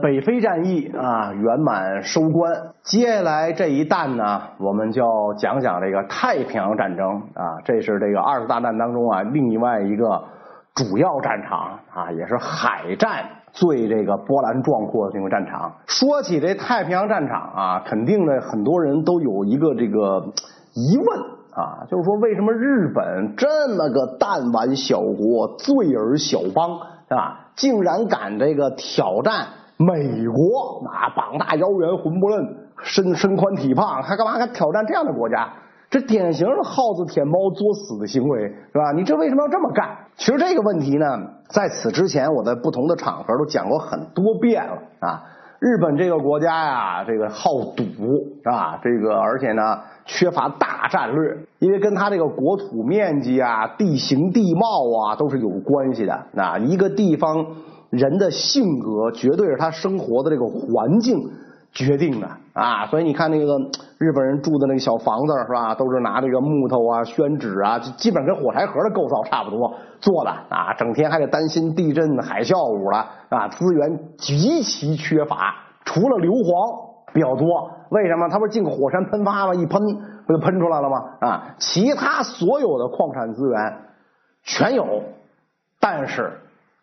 北非战役啊圆满收官，接下来这一弹呢，我们就要讲讲这个太平洋战争啊，这是这个二次大战当中啊另外一个主要战场啊，也是海战最这个波澜壮阔的这个战场。说起这太平洋战场啊，肯定呢很多人都有一个这个疑问啊，就是说为什么日本这么个弹丸小国、罪而小邦？是吧？竟然敢这个挑战美国啊，膀大腰圆，混不吝，身身宽体胖，还干嘛？还挑战这样的国家？这典型的耗子舔猫作死的行为，是吧？你这为什么要这么干？其实这个问题呢，在此之前我在不同的场合都讲过很多遍了啊。日本这个国家呀，这个好赌是吧，这个而且呢缺乏大战略，因为跟它这个国土面积啊、地形地貌啊都是有关系的。那一个地方人的性格，绝对是他生活的这个环境。决定的啊，所以你看那个日本人住的那个小房子是吧，都是拿这个木头啊、宣纸啊，基本跟火柴盒的构造差不多做的啊，整天还得担心地震、海啸五了啊，资源极其缺乏，除了硫磺比较多，为什么？它不是进火山喷发吗？一喷不就喷出来了吗？啊，其他所有的矿产资源全有，但是。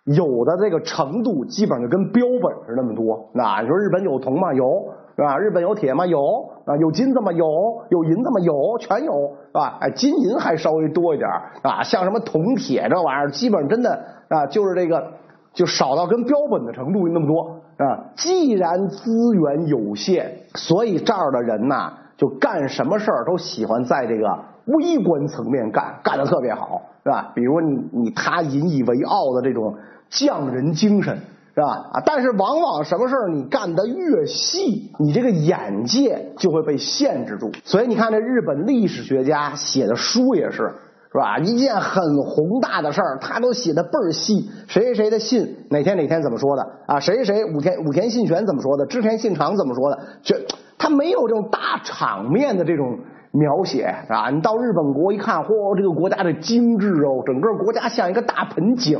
有的这个程度基本上跟标本是那么多，那你说日本有铜吗？有，是吧？日本有铁吗？有啊，有金子吗？有，有银子吗？有，全有，是吧？哎，金银还稍微多一点啊，像什么铜铁这玩意儿，基本真的啊，就是这个就少到跟标本的程度那么多啊。既然资源有限，所以这儿的人呐，就干什么事儿都喜欢在这个微观层面干，干的特别好，是吧？比如你你他引以为傲的这种。匠人精神是吧？啊，但是往往什么事儿你干得越细，你这个眼界就会被限制住。所以你看，这日本历史学家写的书也是是吧？一件很宏大的事儿，他都写的倍儿细。谁谁谁的信哪天哪天怎么说的啊？谁谁武田武田信玄怎么说的？织田信长怎么说的？这他没有这种大场面的这种描写啊！你到日本国一看，嚯，这个国家的精致哦，整个国家像一个大盆景。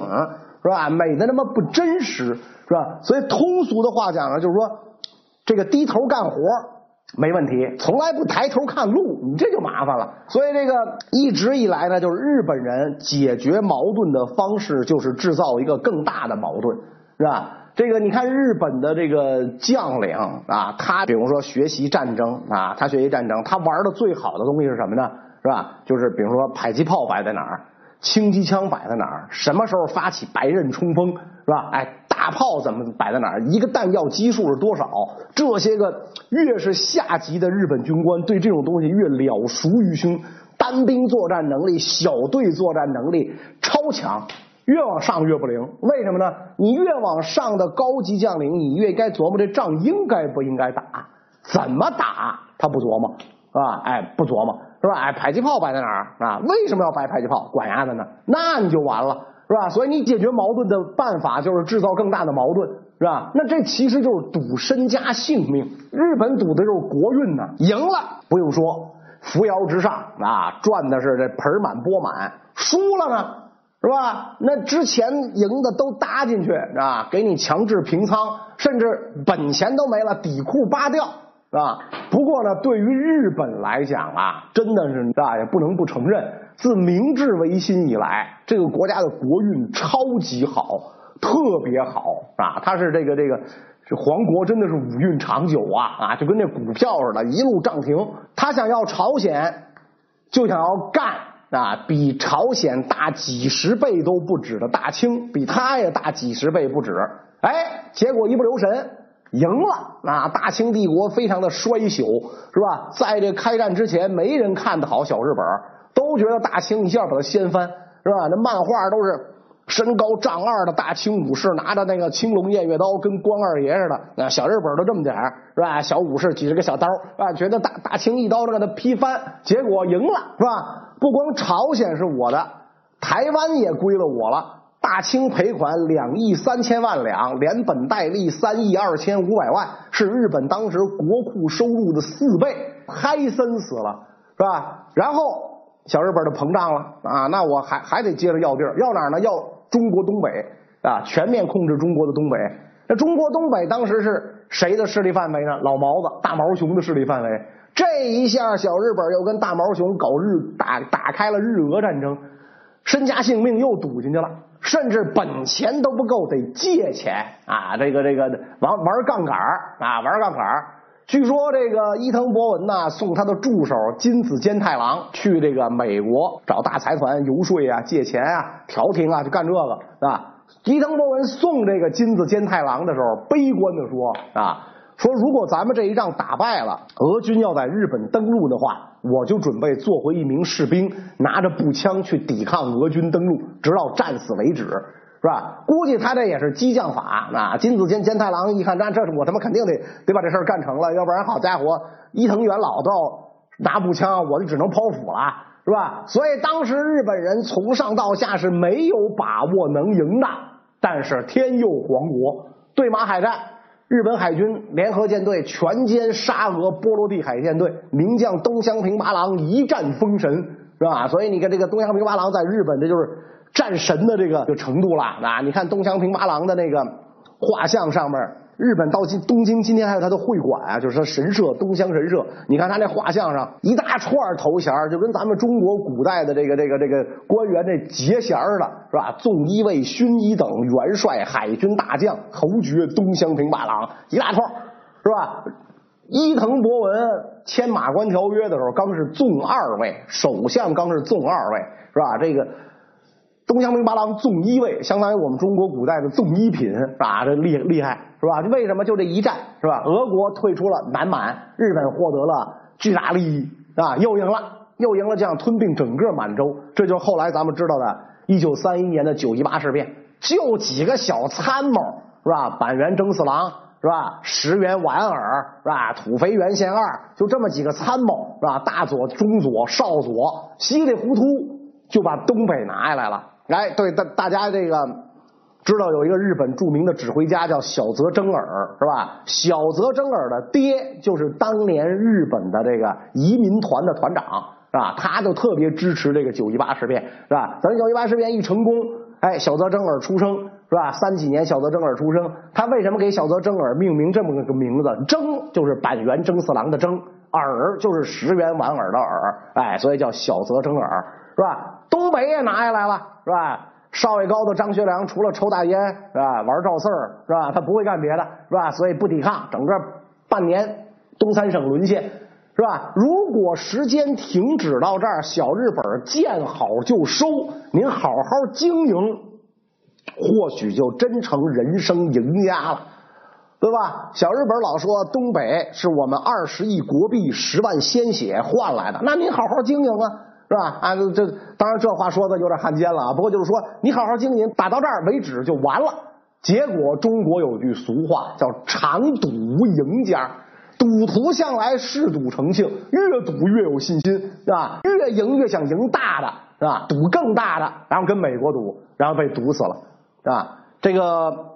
是吧？美的那么不真实，是吧？所以通俗的话讲呢，就是说，这个低头干活没问题，从来不抬头看路，你这就麻烦了。所以这个一直以来呢，就是日本人解决矛盾的方式，就是制造一个更大的矛盾，是吧？这个你看日本的这个将领啊，他比如说学习战争啊，他学习战争，他玩的最好的东西是什么呢？是吧？就是比如说迫击炮摆在哪儿。轻机枪摆在哪儿？什么时候发起白刃冲锋？是吧？哎，大炮怎么摆在哪儿？一个弹药基数是多少？这些个越是下级的日本军官对这种东西越了熟于胸，单兵作战能力、小队作战能力超强，越往上越不灵。为什么呢？你越往上的高级将领，你越该琢磨这仗应该不应该打，怎么打，他不琢磨，是吧？哎，不琢磨。是吧？哎，迫击炮摆在哪儿啊？为什么要摆迫击炮？管丫的呢？那你就完了，是吧？所以你解决矛盾的办法就是制造更大的矛盾，是吧？那这其实就是赌身家性命。日本赌的就是国运呢，赢了不用说，扶摇直上啊，赚的是这盆满钵满；输了呢，是吧？那之前赢的都搭进去啊，给你强制平仓，甚至本钱都没了，底裤扒掉。啊，不过呢，对于日本来讲啊，真的是啊，也不能不承认，自明治维新以来，这个国家的国运超级好，特别好啊。他是这个这个，这皇国真的是五运长久啊啊，就跟那股票似的，一路涨停。他想要朝鲜，就想要干啊，比朝鲜大几十倍都不止的大清，比他也大几十倍不止。哎，结果一不留神。赢了啊！大清帝国非常的衰朽，是吧？在这开战之前，没人看得好小日本，都觉得大清一下把他掀翻，是吧？那漫画都是身高丈二的大清武士拿着那个青龙偃月刀，跟关二爷似的。那小日本都这么点是吧？小武士举着个小刀，啊，觉得大大清一刀就给他劈翻，结果赢了，是吧？不光朝鲜是我的，台湾也归了我了。大清赔款两亿三千万两，连本带利三亿二千五百万，是日本当时国库收入的四倍，嗨森死了，是吧？然后小日本的膨胀了啊，那我还还得接着要地儿，要哪儿呢？要中国东北啊，全面控制中国的东北。那中国东北当时是谁的势力范围呢？老毛子、大毛熊的势力范围。这一下，小日本又跟大毛熊搞日打打开了日俄战争，身家性命又赌进去了，甚至本钱都不够，得借钱啊！这个这个玩玩杠杆啊，玩杠杆据说这个伊藤博文呢，送他的助手金子兼太郎去这个美国找大财团游说啊、借钱啊、调停啊，就干这个啊。伊藤博文送这个金子兼太郎的时候，悲观的说啊。说如果咱们这一仗打败了，俄军要在日本登陆的话，我就准备做回一名士兵，拿着步枪去抵抗俄军登陆，直到战死为止，是吧？估计他这也是激将法啊！金子兼兼太郎一看，那这是我他妈肯定得得把这事儿干成了，要不然好家伙，伊藤元老都要拿步枪，我就只能剖腹了，是吧？所以当时日本人从上到下是没有把握能赢的，但是天佑皇国，对马海战。日本海军联合舰队全歼沙俄波罗的海舰队，名将东乡平八郎一战封神，是吧？所以你看这个东乡平八郎在日本，这就是战神的这个程度了啊！你看东乡平八郎的那个画像上面。日本到今东京今天还有他的会馆啊，就是他神社东乡神社。你看他那画像上一大串头衔，就跟咱们中国古代的这个这个这个官员这节衔似的，是吧？纵一位、勋一等元帅、海军大将、侯爵、东乡平八郎一大串，是吧？伊藤博文签马关条约的时候，刚是纵二位，首相刚是纵二位，是吧？这个。东乡平八郎纵一尉，相当于我们中国古代的纵一品，啊，这厉厉害是吧？为什么就这一战是吧？俄国退出了南满，日本获得了巨大利益，啊，又赢了，又赢了，这样吞并整个满洲，这就是后来咱们知道的1931年的九一八事变，就几个小参谋是吧？板垣征四郎是吧？石原莞尔是吧？土肥原贤二，就这么几个参谋是吧？大佐、中佐、少佐，稀里糊涂就把东北拿下来了。哎，对大大家这个知道有一个日本著名的指挥家叫小泽征尔，是吧？小泽征尔的爹就是当年日本的这个移民团的团长，是吧？他就特别支持这个九一八事变，是吧？等九一八事变一成功，哎，小泽征尔出生，是吧？三几年小泽征尔出生，他为什么给小泽征尔命名这么个名字？征就是板垣征四郎的征，尔就是石原莞尔的尔，哎，所以叫小泽征尔，是吧？东北也拿下来了。是吧？少爷高的张学良除了抽大烟是吧，玩赵四儿是吧？他不会干别的，是吧？所以不抵抗，整个半年东三省沦陷，是吧？如果时间停止到这儿，小日本见好就收，您好好经营，或许就真成人生赢家了，对吧？小日本老说东北是我们二十亿国币、十万鲜血换来的，那您好好经营啊。是吧？啊，这当然这话说的有点汉奸了啊。不过就是说，你好好经营，打到这儿为止就完了。结果中国有句俗话叫“长赌无赢家”，赌徒向来嗜赌成性，越赌越有信心，是吧？越赢越想赢大的，是吧？赌更大的，然后跟美国赌，然后被赌死了，是吧？这个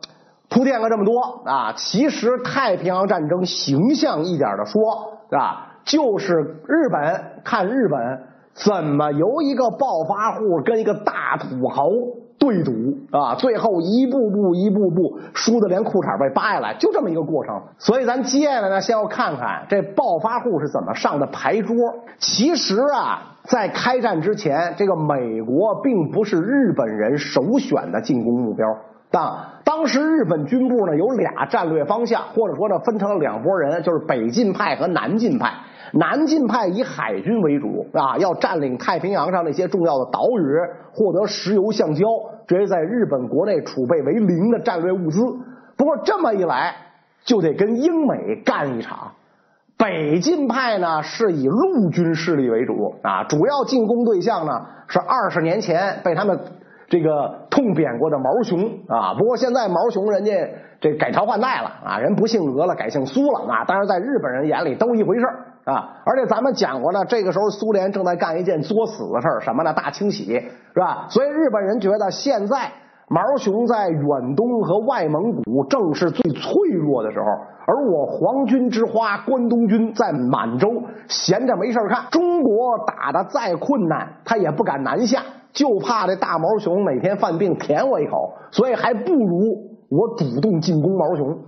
铺垫了这么多啊，其实太平洋战争形象一点的说，是吧？就是日本看日本。怎么由一个暴发户跟一个大土豪对赌啊？最后一步步一步步输的连裤衩被扒下来，就这么一个过程。所以咱接下来呢，先要看看这暴发户是怎么上的牌桌。其实啊，在开战之前，这个美国并不是日本人首选的进攻目标。当当时日本军部呢有俩战略方向，或者说呢分成了两拨人，就是北进派和南进派。南进派以海军为主啊，要占领太平洋上那些重要的岛屿，获得石油、橡胶这些在日本国内储备为零的战略物资。不过这么一来，就得跟英美干一场。北进派呢是以陆军势力为主啊，主要进攻对象呢是二十年前被他们这个痛扁过的毛熊啊。不过现在毛熊人家这改朝换代了啊，人不姓俄了，改姓苏了啊。当然在日本人眼里都一回事儿。啊！而且咱们讲过呢，这个时候苏联正在干一件作死的事儿，什么呢？大清洗，是吧？所以日本人觉得现在毛熊在远东和外蒙古正是最脆弱的时候，而我皇军之花关东军在满洲闲着没事干。中国打的再困难，他也不敢南下，就怕这大毛熊哪天犯病舔我一口，所以还不如我主动进攻毛熊。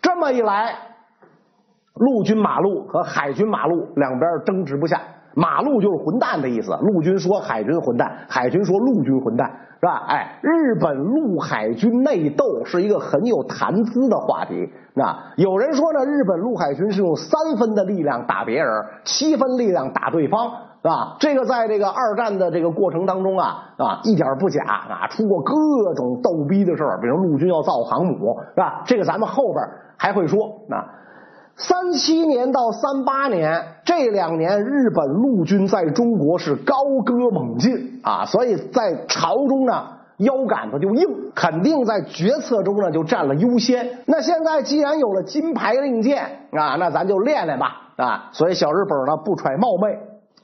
这么一来，陆军马路和海军马路两边争执不下。马路就是混蛋的意思，陆军说海军混蛋，海军说陆军混蛋，是吧？哎，日本陆海军内斗是一个很有谈资的话题。那有人说呢，日本陆海军是用三分的力量打别人，七分力量打对方，是吧？这个在这个二战的这个过程当中啊啊，一点不假啊，出过各种逗逼的事儿，比如陆军要造航母，是吧？这个咱们后边还会说啊。三七年到三八年这两年，日本陆军在中国是高歌猛进啊，所以在朝中呢腰杆子就硬，肯定在决策中呢就占了优先。那现在既然有了金牌令箭啊，那咱就练练吧啊！所以小日本呢不揣冒昧，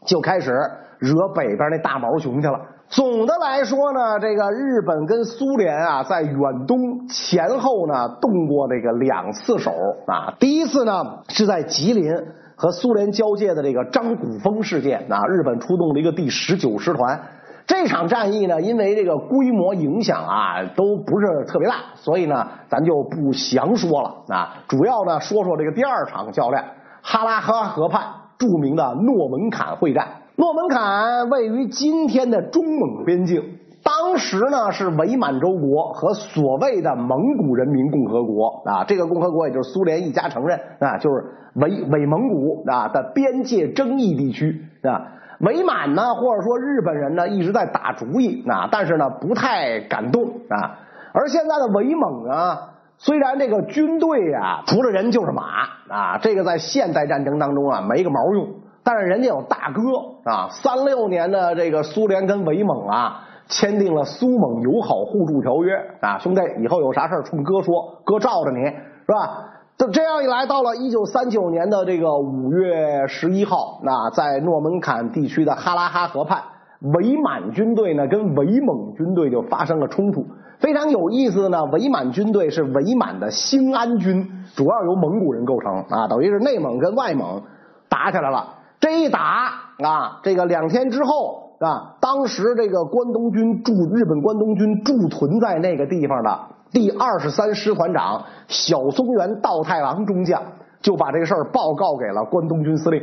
就开始惹北边那大毛熊去了。总的来说呢，这个日本跟苏联啊，在远东前后呢动过这个两次手啊。第一次呢是在吉林和苏联交界的这个张古峰事件啊，日本出动了一个第十九师团。这场战役呢，因为这个规模影响啊都不是特别大，所以呢咱就不详说了啊。主要呢说说这个第二场较量——哈拉哈河畔著名的诺门坎会战。诺门坎位于今天的中蒙边境，当时呢是伪满洲国和所谓的蒙古人民共和国啊，这个共和国也就是苏联一家承认啊，就是伪伪蒙古啊的边界争议地区啊。伪满呢，或者说日本人呢一直在打主意啊，但是呢不太敢动啊。而现在的伪蒙啊，虽然这个军队啊除了人就是马啊，这个在现代战争当中啊没个毛用。但是人家有大哥啊，三六年的这个苏联跟伪蒙啊签订了苏蒙友好互助条约啊，兄弟以后有啥事冲哥说，哥罩着你是吧？这这样一来，到了一九三九年的这个五月十一号，那在诺门坎地区的哈拉哈河畔，伪满军队呢跟伪蒙军队就发生了冲突。非常有意思的呢，伪满军队是伪满的兴安军，主要由蒙古人构成啊，等于是内蒙跟外蒙打起来了。这一打啊，这个两天之后啊，当时这个关东军驻日本关东军驻屯在那个地方的第二十三师团长小松原道太郎中将就把这个事儿报告给了关东军司令。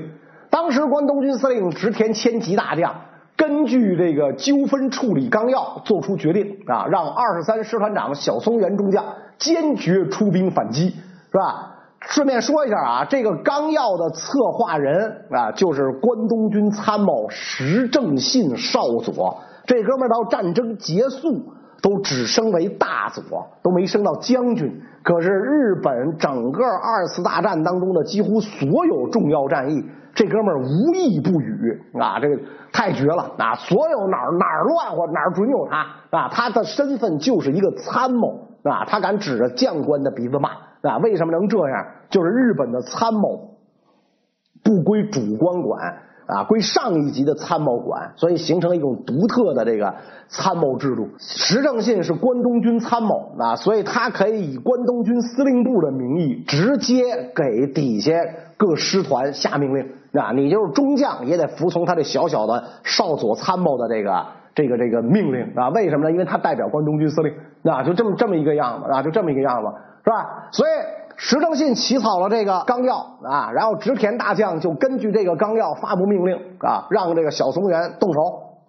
当时关东军司令植田千吉大将根据这个纠纷处理纲要做出决定啊，让二十三师团长小松原中将坚决出兵反击，是吧？顺便说一下啊，这个纲要的策划人啊，就是关东军参谋石正信少佐。这哥们儿到战争结束都只升为大佐，都没升到将军。可是日本整个二次大战当中的几乎所有重要战役，这哥们儿无一不语啊，这个太绝了啊！所有哪儿哪儿乱活哪儿准有他啊，他的身份就是一个参谋啊，他敢指着将官的鼻子骂。啊，为什么能这样？就是日本的参谋不归主官管啊，归上一级的参谋管，所以形成了一种独特的这个参谋制度。石正信是关东军参谋啊，所以他可以以关东军司令部的名义直接给底下各师团下命令啊。你就是中将也得服从他这小小的少佐参谋的这个这个这个命令啊。为什么呢？因为他代表关东军司令啊，就这么这么一个样子啊，就这么一个样子。是吧？所以石正信起草了这个纲要啊，然后植田大将就根据这个纲要发布命令啊，让这个小松原动手，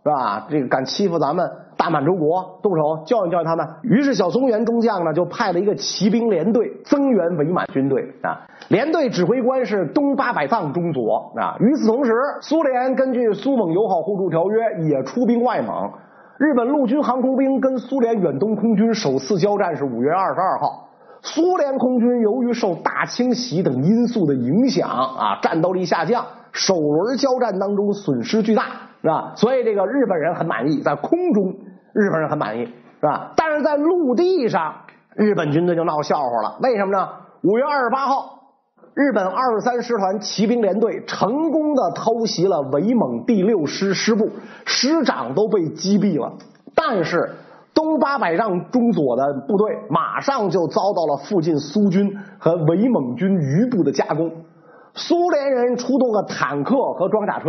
是吧？这个敢欺负咱们大满洲国，动手教训教训他们。于是小松原中将呢，就派了一个骑兵连队增援伪满军队啊。连队指挥官是东八百藏中佐啊。与此同时，苏联根据苏蒙友好互助条约也出兵外蒙。日本陆军航空兵跟苏联远东空军首次交战是五月二十二号。苏联空军由于受大清洗等因素的影响啊，战斗力下降，首轮交战当中损失巨大，是吧？所以这个日本人很满意，在空中日本人很满意，是吧？但是在陆地上，日本军队就闹笑话了。为什么呢？五月二十八号，日本二十三师团骑兵连队成功的偷袭了伪蒙第六师师部，师长都被击毙了，但是。东八百丈中佐的部队马上就遭到了附近苏军和伪蒙军余部的夹攻，苏联人出动了坦克和装甲车，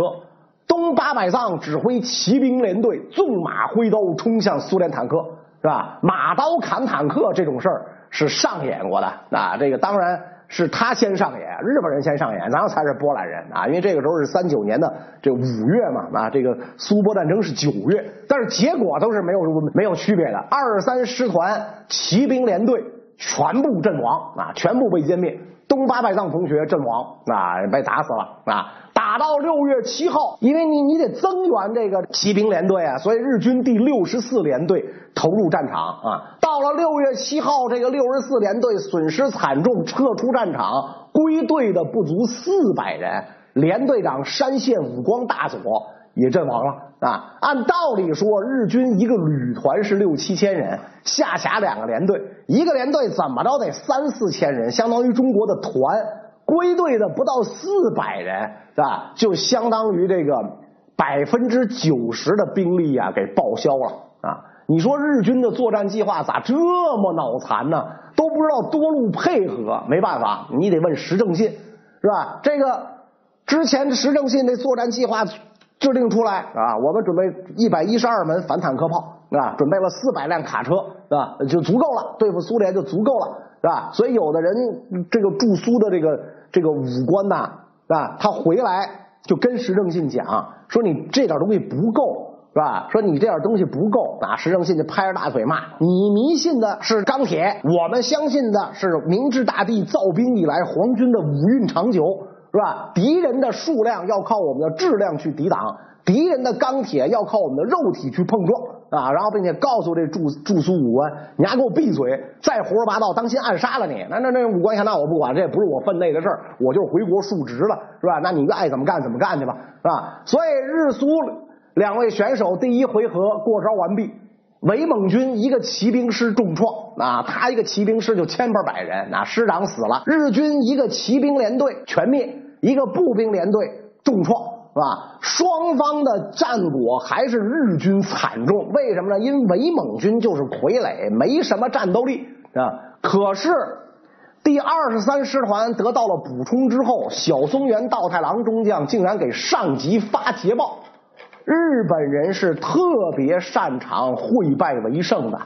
东八百藏指挥骑兵连队纵马挥刀冲向苏联坦克，是吧？马刀砍坦克这种事儿是上演过的啊。这个当然是他先上演，日本人先上演，然后才是波兰人啊。因为这个时候是三九年的这五月嘛啊，这个苏波战争是九月，但是结果都是没有没有区别的。二三师团骑兵连队全部阵亡啊，全部被歼灭。东八百藏同学阵亡啊，被打死了啊。打到六月七号，因为你你得增援这个骑兵连队啊，所以日军第六十四连队投入战场啊。到了六月七号，这个六十四连队损失惨重，撤出战场，归队的不足四百人。连队长山县武光大佐也阵亡了啊。按道理说，日军一个旅团是六七千人，下辖两个连队，一个连队怎么着得三四千人，相当于中国的团。归队的不到四百人，是吧？就相当于这个百分之九十的兵力啊，给报销了啊！你说日军的作战计划咋这么脑残呢？都不知道多路配合，没办法，你得问石正信，是吧？这个之前石正信的作战计划制定出来啊，我们准备一百一十二门反坦克炮，啊，准备了四百辆卡车，是吧？就足够了，对付苏联就足够了，是吧？所以有的人这个驻苏的这个。这个武官呐，是吧？他回来就跟石正信讲说：“你这点东西不够，是吧？说你这点东西不够。”啊，石正信就拍着大腿骂：“你迷信的是钢铁，我们相信的是明治大帝造兵以来皇军的武运长久，是吧？敌人的数量要靠我们的质量去抵挡。”敌人的钢铁要靠我们的肉体去碰撞啊，然后并且告诉这驻驻苏武官，你还给我闭嘴，再胡说八道，当心暗杀了你。那那那武官想，那我不管，这也不是我分内的事儿，我就是回国述职了，是吧？那你爱怎么干怎么干去吧，是吧？所以日苏两位选手第一回合过招完毕，伪蒙军一个骑兵师重创啊，他一个骑兵师就千八百人，那师长死了，日军一个骑兵连队全灭，一个步兵连队重创。是吧？双方的战果还是日军惨重，为什么呢？因为伪蒙军就是傀儡，没什么战斗力啊。可是第二十三师团得到了补充之后，小松原道太郎中将竟然给上级发捷报：日本人是特别擅长会败为胜的。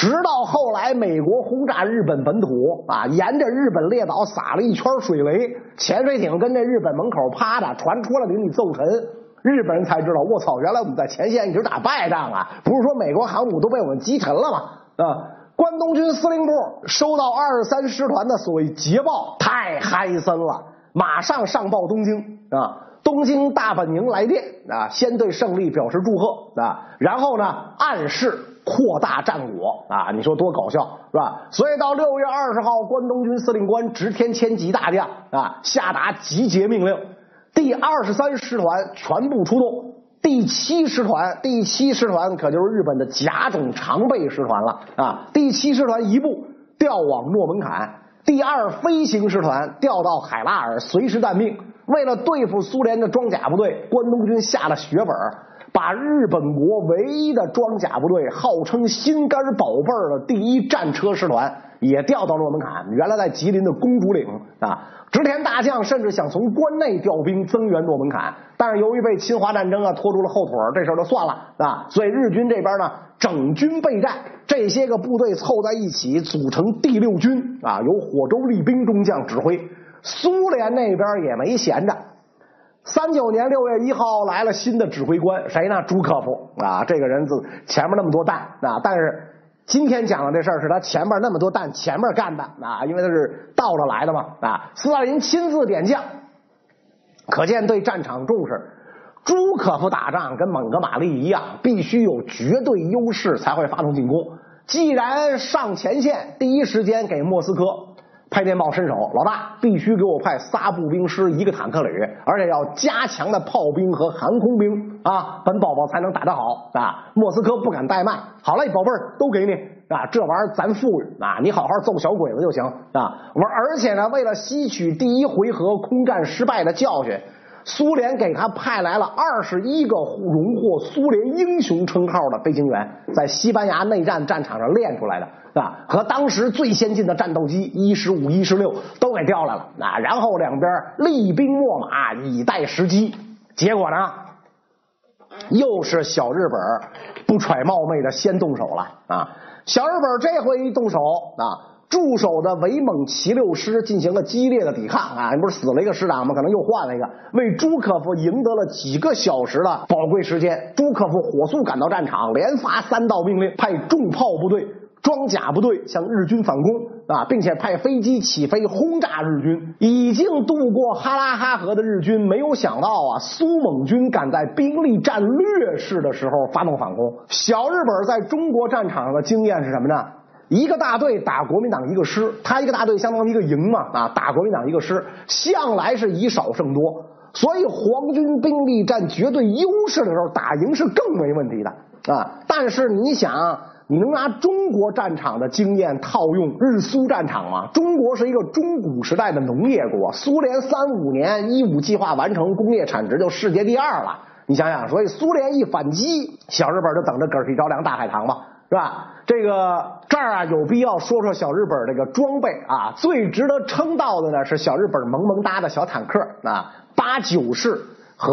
直到后来，美国轰炸日本本土啊，沿着日本列岛撒了一圈水雷，潜水艇跟这日本门口趴着，船出来给你揍沉，日本人才知道，我操，原来我们在前线一直打败仗啊！不是说美国航母都被我们击沉了吗？啊，关东军司令部收到二三师团的所谓捷报，太嗨森了，马上上报东京啊，东京大本营来电啊，先对胜利表示祝贺啊，然后呢，暗示。扩大战果啊！你说多搞笑是吧？所以到六月二十号，关东军司令官直天千吉大将啊下达集结命令，第二十三师团全部出动，第七师团，第七师团可就是日本的甲种常备师团了啊！第七师团一部调往诺门坎，第二飞行师团调到海拉尔，随时待命。为了对付苏联的装甲部队，关东军下了血本。把日本国唯一的装甲部队，号称心肝宝贝的第一战车师团也调到诺门坎。原来在吉林的公主岭啊，织田大将甚至想从关内调兵增援诺门坎，但是由于被侵华战争啊拖住了后腿，这事儿就算了啊。所以日军这边呢整军备战，这些个部队凑在一起组成第六军啊，由火州立兵中将指挥。苏联那边也没闲着。三九年六月一号来了新的指挥官，谁呢？朱可夫啊，这个人自前面那么多蛋啊，但是今天讲的这事儿是他前面那么多蛋前面干的啊，因为他是倒着来的嘛啊。斯大林亲自点将，可见对战场重视。朱可夫打仗跟蒙哥马利一样，必须有绝对优势才会发动进攻。既然上前线，第一时间给莫斯科。拍电报伸手，老大必须给我派仨步兵师，一个坦克旅，而且要加强的炮兵和航空兵啊，本宝宝才能打得好啊！莫斯科不敢怠慢，好嘞，宝贝儿都给你啊，这玩意儿咱富裕啊，你好好揍小鬼子就行啊！我，而且呢，为了吸取第一回合空战失败的教训。苏联给他派来了二十一个荣获苏联英雄称号的飞行员，在西班牙内战战场上练出来的啊，和当时最先进的战斗机一十五、一十六都给调来了啊，然后两边厉兵秣马，以待时机。结果呢，又是小日本不揣冒昧的先动手了啊！小日本这回一动手啊，驻守的伪蒙骑六师进行了激烈的抵抗啊！你不是死了一个师长吗？可能又换了一个，为朱可夫赢得了几个小时的宝贵时间。朱可夫火速赶到战场，连发三道命令，派重炮部队、装甲部队向日军反攻啊，并且派飞机起飞轰炸日军。已经渡过哈拉哈河的日军没有想到啊，苏蒙军敢在兵力占劣势的时候发动反攻。小日本在中国战场上的经验是什么呢？一个大队打国民党一个师，他一个大队相当于一个营嘛啊，打国民党一个师，向来是以少胜多，所以皇军兵力占绝对优势的时候，打赢是更没问题的啊。但是你想，你能拿中国战场的经验套用日苏战场吗？中国是一个中古时代的农业国，苏联三五年一五计划完成，工业产值就世界第二了。你想想，所以苏联一反击，小日本就等着嗝屁着凉大海棠吧。是吧？这个这儿啊，有必要说说小日本这个装备啊。最值得称道的呢是小日本萌萌哒的小坦克啊，八九式和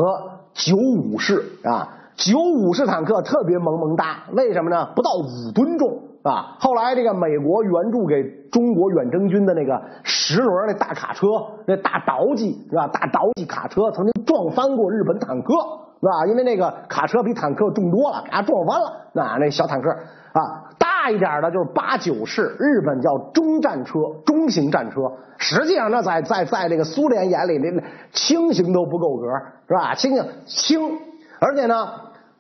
九五式啊。九五式坦克特别萌萌哒，为什么呢？不到五吨重啊。后来这个美国援助给中国远征军的那个十轮那大卡车，那大倒机是吧？大倒机卡车曾经撞翻过日本坦克是吧？因为那个卡车比坦克重多了，给它撞翻了。那那小坦克。啊，大一点的就是八九式，日本叫中战车，中型战车。实际上呢，在在在这个苏联眼里，那轻型都不够格，是吧？轻型轻，而且呢，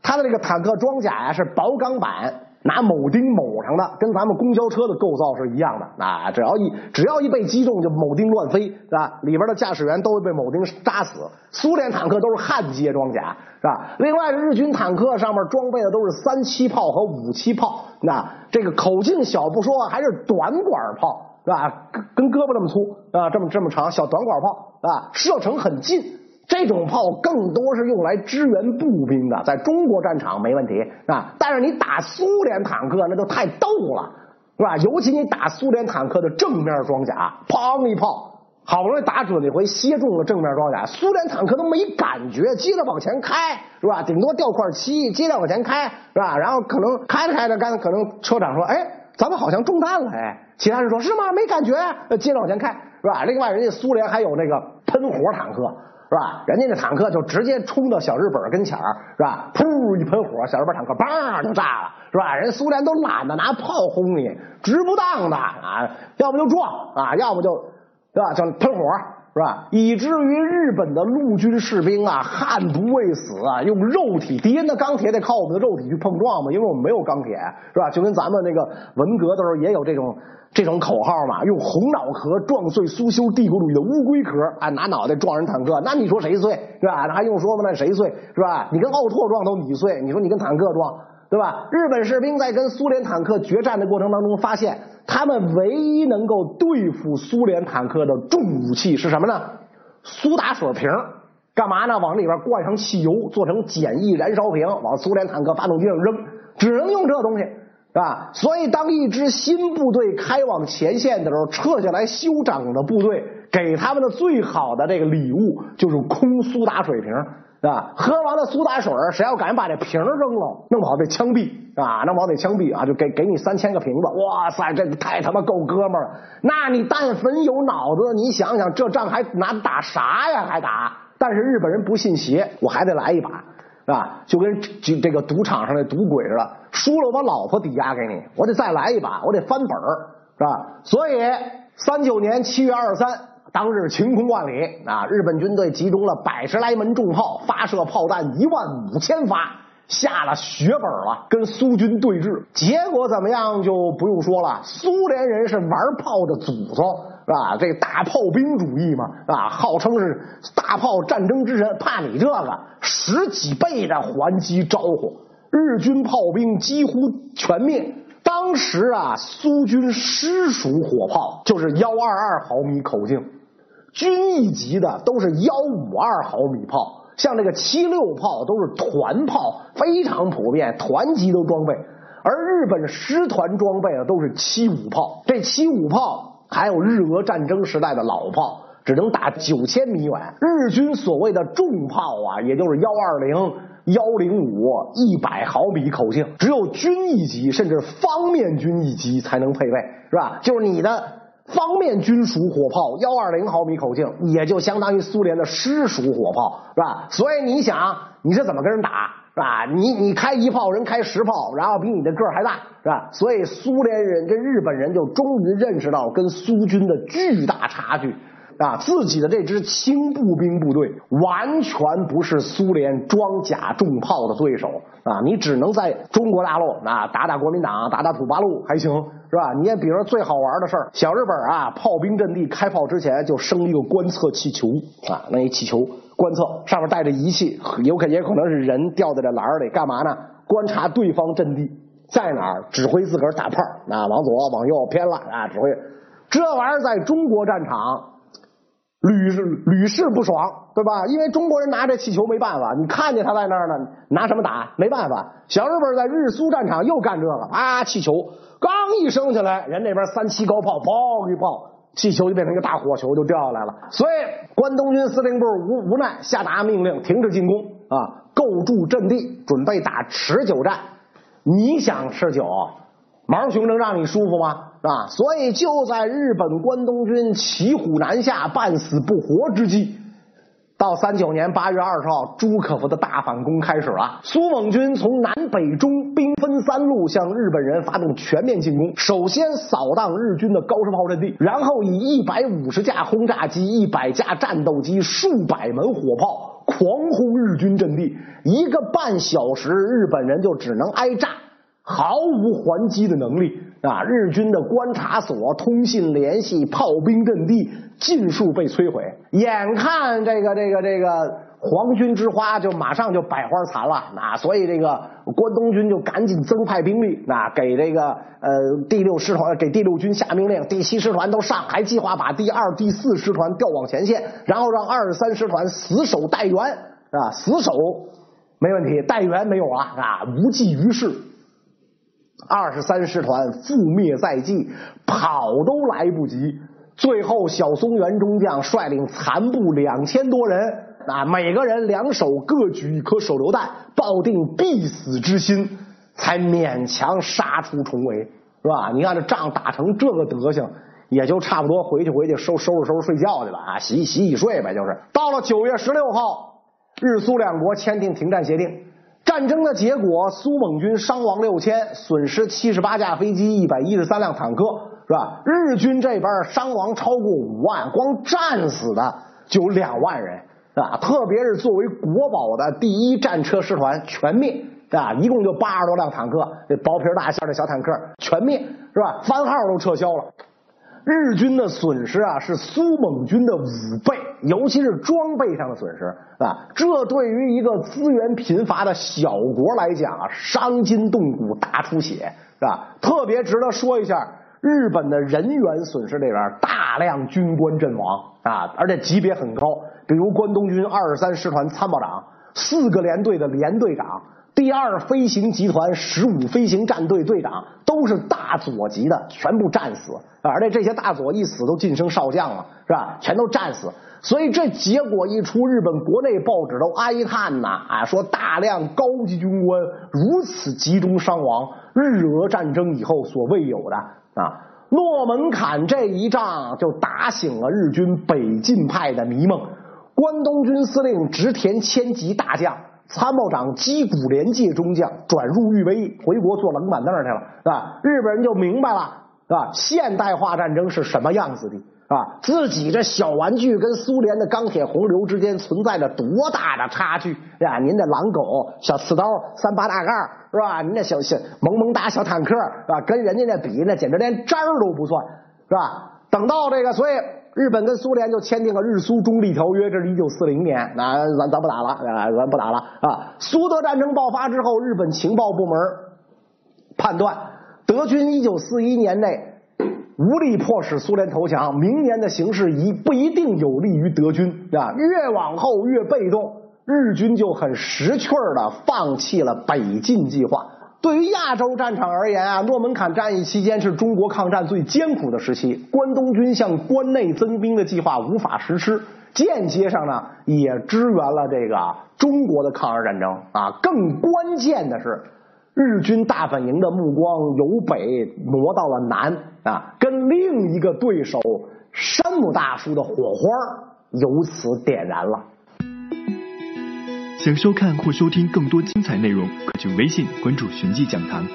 它的这个坦克装甲呀是薄钢板。拿铆钉铆上的，跟咱们公交车的构造是一样的啊！只要一只要一被击中，就铆钉乱飞，是吧？里边的驾驶员都会被铆钉扎死。苏联坦克都是焊接装甲，是吧？另外，日军坦克上面装备的都是三七炮和五七炮，那这个口径小不说，还是短管炮，是吧？跟胳膊这么粗啊，这么这么长，小短管炮啊，射程很近。这种炮更多是用来支援步兵的，在中国战场没问题啊，但是你打苏联坦克那就太逗了，是吧？尤其你打苏联坦克的正面装甲，砰一炮，好不容易打准一回，歇中了正面装甲，苏联坦克都没感觉，接着往前开，是吧？顶多掉块漆，接着往前开，是吧？然后可能开着开着，刚可能车长说，哎，咱们好像中弹了，哎，其他人说是吗？没感觉，接着往前开，是吧？另外，人家苏联还有那个喷火坦克。是吧？人家那坦克就直接冲到小日本跟前儿，是吧？噗一喷火，小日本坦克叭就炸了，是吧？人苏联都懒得拿炮轰你，值不当的啊！要不就撞啊，要不就，是吧？就喷火，是吧？以至于日本的陆军士兵啊，悍不畏死啊，用肉体敌人的钢铁得靠我们的肉体去碰撞嘛，因为我们没有钢铁，是吧？就跟咱们那个文革的时候也有这种。这种口号嘛，用红脑壳撞碎苏修帝国主义的乌龟壳，啊，拿脑袋撞人坦克，那你说谁碎是吧？那还用说吗？那谁碎是吧？你跟奥拓撞都你碎，你说你跟坦克撞对吧？日本士兵在跟苏联坦克决战的过程当中，发现他们唯一能够对付苏联坦克的重武器是什么呢？苏打水瓶，干嘛呢？往里边灌上汽油，做成简易燃烧瓶，往苏联坦克发动机上扔，只能用这东西。是吧，所以当一支新部队开往前线的时候，撤下来休长的部队给他们的最好的这个礼物就是空苏打水瓶，啊，喝完了苏打水，谁要敢把这瓶扔了，弄不好被枪毙啊，弄不好得枪毙啊，就给给你三千个瓶子，哇塞，这太他妈够哥们了。那你但凡有脑子，你想想这仗还拿打啥呀？还打？但是日本人不信邪，我还得来一把。是吧？就跟这这个赌场上的赌鬼似的，输了我把老婆抵押给你，我得再来一把，我得翻本儿，是吧？所以三九年七月二十三，当日晴空万里啊，日本军队集中了百十来门重炮，发射炮弹一万五千发，下了血本了，跟苏军对峙，结果怎么样就不用说了，苏联人是玩炮的祖宗。是吧？这大炮兵主义嘛，啊，号称是大炮战争之神，怕你这个十几倍的还击招呼，日军炮兵几乎全灭。当时啊，苏军师属火炮就是幺二二毫米口径，军一级的都是幺五二毫米炮，像这个七六炮都是团炮，非常普遍，团级都装备。而日本师团装备的都是七五炮，这七五炮。还有日俄战争时代的老炮，只能打九千米远。日军所谓的重炮啊，也就是幺二零、幺零五一百毫米口径，只有军一级甚至方面军一级才能配备，是吧？就是你的方面军属火炮幺二零毫米口径，也就相当于苏联的师属火炮，是吧？所以你想，你是怎么跟人打，是吧？你你开一炮，人开十炮，然后比你的个儿还大，是吧？所以苏联人跟日本人就终于认识到跟苏军的巨大差距。啊，自己的这支轻步兵部队完全不是苏联装甲重炮的对手啊！你只能在中国大陆啊打打国民党，打打土八路还行，是吧？你也比如说最好玩的事儿，小日本啊炮兵阵地开炮之前就升一个观测气球啊，那一气球观测上面带着仪器，有可也可能是人吊在这篮里，干嘛呢？观察对方阵地在哪儿，指挥自个儿打炮啊，往左往右偏了啊，指挥这玩意儿在中国战场。屡屡试不爽，对吧？因为中国人拿这气球没办法，你看见他在那儿呢，拿什么打？没办法。小日本在日苏战场又干这个啊！气球刚一升起来，人那边三七高炮砰一炮，气球就变成一个大火球就掉下来了。所以关东军司令部无无奈下达命令，停止进攻啊，构筑阵地，准备打持久战。你想持久？毛熊能让你舒服吗？啊！所以就在日本关东军骑虎难下、半死不活之际，到三九年八月二十号，朱可夫的大反攻开始了。苏蒙军从南北中兵分三路向日本人发动全面进攻。首先扫荡日军的高射炮阵地，然后以一百五十架轰炸机、一百架战斗机、数百门火炮狂轰日军阵地。一个半小时，日本人就只能挨炸。毫无还击的能力啊！日军的观察所、通信联系、炮兵阵地尽数被摧毁。眼看这个、这个、这个皇军之花就马上就百花残了啊！所以这个关东军就赶紧增派兵力啊，给这个呃第六师团、给第六军下命令，第七师团都上，还计划把第二、第四师团调往前线，然后让二三师团死守待援啊！死守没问题，待援没有啊啊！无济于事。二十三师团覆灭在即，跑都来不及。最后，小松原中将率领残部两千多人，啊，每个人两手各举一颗手榴弹，抱定必死之心，才勉强杀出重围，是吧？你看这仗打成这个德行，也就差不多回去回去收收拾收拾睡觉去了啊，洗洗洗睡呗，就是。到了九月十六号，日苏两国签订停战协定。战争的结果，苏蒙军伤亡六千，损失七十八架飞机，一百一十三辆坦克，是吧？日军这边伤亡超过五万，光战死的就两万人，是吧？特别是作为国宝的第一战车师团全灭，啊，一共就八十多辆坦克，这薄皮大馅的小坦克全灭，是吧？番号都撤销了。日军的损失啊，是苏蒙军的五倍，尤其是装备上的损失啊，这对于一个资源贫乏的小国来讲啊，伤筋动骨，大出血，是吧？特别值得说一下，日本的人员损失这边大量军官阵亡啊，而且级别很高，比如关东军二十三师团参谋长，四个连队的连队长。第二飞行集团十五飞行战队队长都是大佐级的，全部战死，而且这些大佐一死都晋升少将了，是吧？全都战死。所以这结果一出，日本国内报纸都哀叹呐，啊，说大量高级军官如此集中伤亡，日俄战争以后所未有的啊。诺门坎这一仗就打醒了日军北进派的迷梦，关东军司令植田千吉大将。参谋长击鼓连介中将转入预备役，回国坐冷板凳去了，是吧？日本人就明白了，是吧？现代化战争是什么样子的啊？自己这小玩具跟苏联的钢铁洪流之间存在着多大的差距呀？您的狼狗、小刺刀、三八大盖是吧？您那小小萌萌哒小坦克是吧？跟人家那比，那简直连渣都不算，是吧？等到这个，所以。日本跟苏联就签订了日苏中立条约，这是一九四零年，那咱咱不打了，啊，咱不打了啊！苏德战争爆发之后，日本情报部门判断，德军一九四一年内无力迫使苏联投降，明年的形势一不一定有利于德军啊！越往后越被动，日军就很识趣的放弃了北进计划。对于亚洲战场而言啊，诺门坎战役期间是中国抗战最艰苦的时期，关东军向关内增兵的计划无法实施，间接上呢也支援了这个中国的抗日战争啊。更关键的是，日军大本营的目光由北挪到了南啊，跟另一个对手山姆大叔的火花由此点燃了。想收看或收听更多精彩内容，快去微信关注“寻迹讲堂”。